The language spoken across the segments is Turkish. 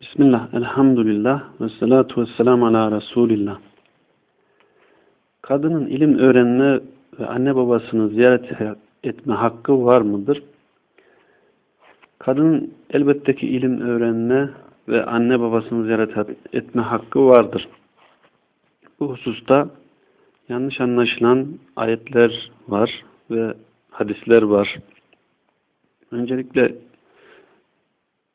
Bismillah, elhamdülillah ve salatu ve selamu ala Resulillah. Kadının ilim öğrenme ve anne babasını ziyaret etme hakkı var mıdır? Kadının elbette ki ilim öğrenme ve anne babasını ziyaret etme hakkı vardır. Bu hususta yanlış anlaşılan ayetler var ve hadisler var. Öncelikle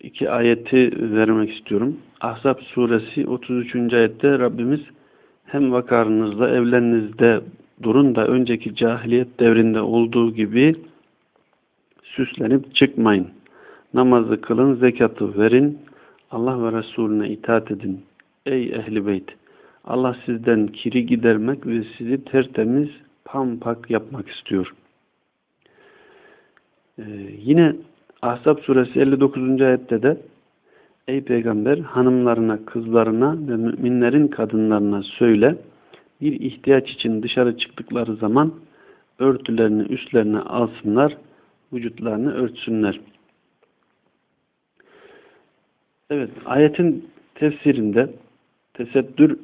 iki ayeti vermek istiyorum. Ahzab suresi 33. ayette Rabbimiz hem vakarınızda evlerinizde durun da önceki cahiliyet devrinde olduğu gibi süslenip çıkmayın. Namazı kılın, zekatı verin, Allah ve Resulüne itaat edin. Ey ehli beyt! Allah sizden kiri gidermek ve sizi tertemiz, pampak yapmak istiyor. Ee, yine Ahzab suresi 59. ayette de Ey peygamber hanımlarına, kızlarına ve müminlerin kadınlarına söyle bir ihtiyaç için dışarı çıktıkları zaman örtülerini üstlerine alsınlar, vücutlarını örtsünler. Evet, ayetin tefsirinde tesettür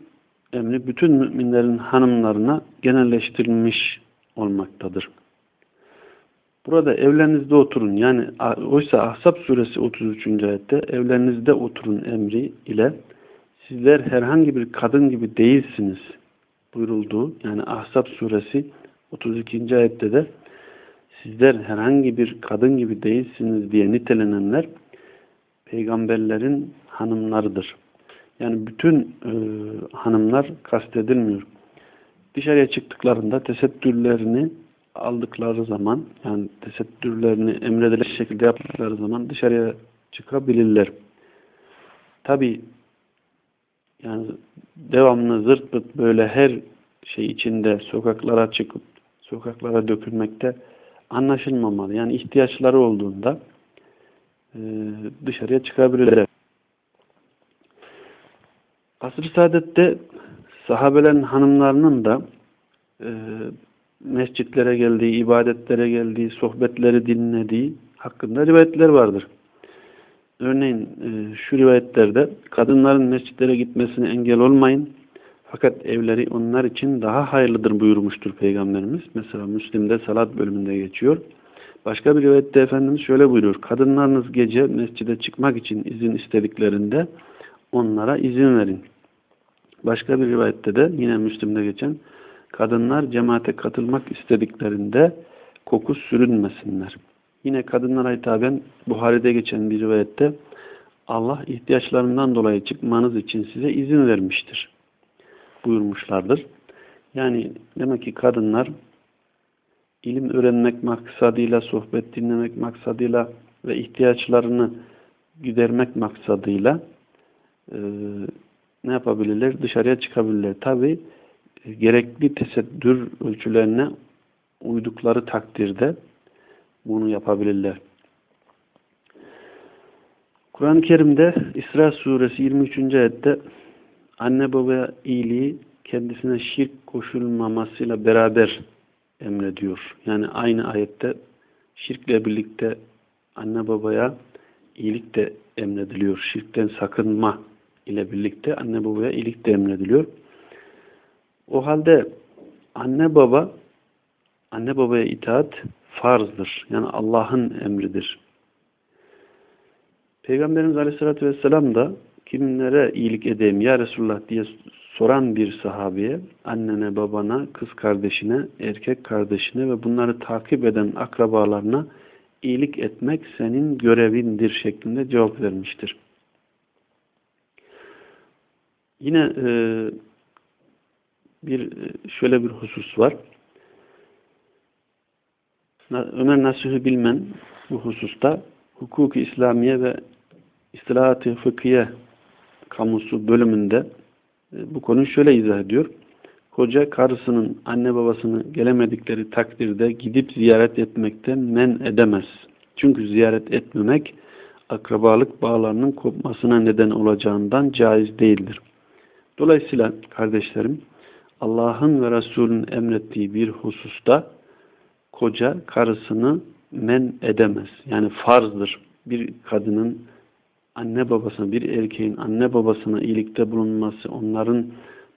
emri bütün müminlerin hanımlarına genelleştirilmiş olmaktadır. Burada evlerinizde oturun. Yani oysa Ahzab suresi 33. ayette evlerinizde oturun emri ile sizler herhangi bir kadın gibi değilsiniz buyurulduğu yani Ahzab suresi 32. ayette de sizler herhangi bir kadın gibi değilsiniz diye nitelenenler peygamberlerin hanımlarıdır. Yani bütün e, hanımlar kastedilmiyor. Dışarıya çıktıklarında tesettürlerini aldıkları zaman yani tesettürlerini emredilen şekilde yaptıkları zaman dışarıya çıkabilirler. Tabi yani devamlı zırt pırt böyle her şey içinde sokaklara çıkıp sokaklara dökülmekte anlaşılmamalı. Yani ihtiyaçları olduğunda e, dışarıya çıkabilirler. Asr-ı Saadet'te sahabelerin hanımlarının da e, mescitlere geldiği, ibadetlere geldiği, sohbetleri dinlediği hakkında rivayetler vardır. Örneğin e, şu rivayetlerde kadınların mescitlere gitmesine engel olmayın. Fakat evleri onlar için daha hayırlıdır buyurmuştur Peygamberimiz. Mesela Müslim'de salat bölümünde geçiyor. Başka bir rivayette Efendimiz şöyle buyuruyor. Kadınlarınız gece mescide çıkmak için izin istediklerinde onlara izin verin. Başka bir rivayette de yine Müslim'de geçen kadınlar cemaate katılmak istediklerinde koku sürünmesinler. Yine kadınlara hitaben Buhari'de geçen bir rivayette Allah ihtiyaçlarından dolayı çıkmanız için size izin vermiştir buyurmuşlardır. Yani demek ki kadınlar ilim öğrenmek maksadıyla, sohbet dinlemek maksadıyla ve ihtiyaçlarını gidermek maksadıyla e, ne yapabilirler? Dışarıya çıkabilirler. Tabi gerekli tesettür ölçülerine uydukları takdirde bunu yapabilirler. Kur'an-ı Kerim'de İsra suresi 23. ayette anne babaya iyiliği kendisine şirk koşulmamasıyla beraber emrediyor. Yani aynı ayette şirkle birlikte anne babaya iyilik de emrediliyor. Şirkten sakınma ile birlikte anne babaya iyilik de emrediliyor. O halde anne baba anne babaya itaat farzdır. Yani Allah'ın emridir. Peygamberimiz Aleyhisselatü Vesselam da kimlere iyilik edeyim ya Resulullah diye soran bir sahabeye annene, babana, kız kardeşine, erkek kardeşine ve bunları takip eden akrabalarına iyilik etmek senin görevindir şeklinde cevap vermiştir. Yine e, bir şöyle bir husus var. Ömer Nasuh'u bilmen bu hususta hukuk İslamiye ve istilahat-ı fıkhiye kamusu bölümünde e, bu konuyu şöyle izah ediyor. Koca karısının anne babasını gelemedikleri takdirde gidip ziyaret etmekten men edemez. Çünkü ziyaret etmemek akrabalık bağlarının kopmasına neden olacağından caiz değildir. Dolayısıyla kardeşlerim Allah'ın ve Resul'ün emrettiği bir hususta koca karısını men edemez. Yani farzdır. Bir kadının anne babasına, bir erkeğin anne babasına iyilikte bulunması, onların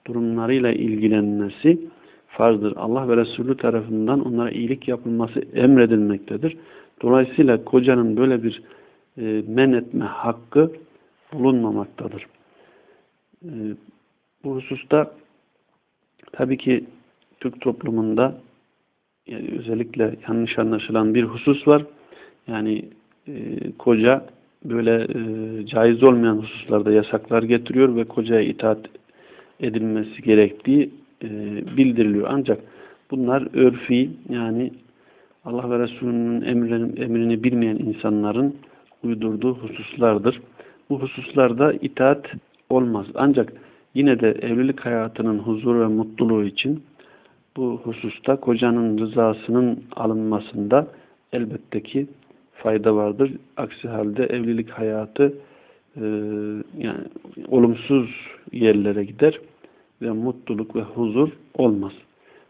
durumlarıyla ilgilenmesi farzdır. Allah ve Resulü tarafından onlara iyilik yapılması emredilmektedir. Dolayısıyla kocanın böyle bir e, men etme hakkı bulunmamaktadır. E, bu hususta tabii ki Türk toplumunda yani özellikle yanlış anlaşılan bir husus var. Yani e, koca böyle e, caiz olmayan hususlarda yasaklar getiriyor ve kocaya itaat edilmesi gerektiği e, bildiriliyor. Ancak bunlar örfi yani Allah ve Resulünün emrini, emrini bilmeyen insanların uydurduğu hususlardır. Bu hususlarda itaat olmaz. Ancak yine de evlilik hayatının huzur ve mutluluğu için bu hususta kocanın rızasının alınmasında elbette ki fayda vardır. Aksi halde evlilik hayatı e, yani olumsuz yerlere gider ve mutluluk ve huzur olmaz.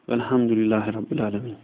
Velhamdülillahi Rabbil Alemin.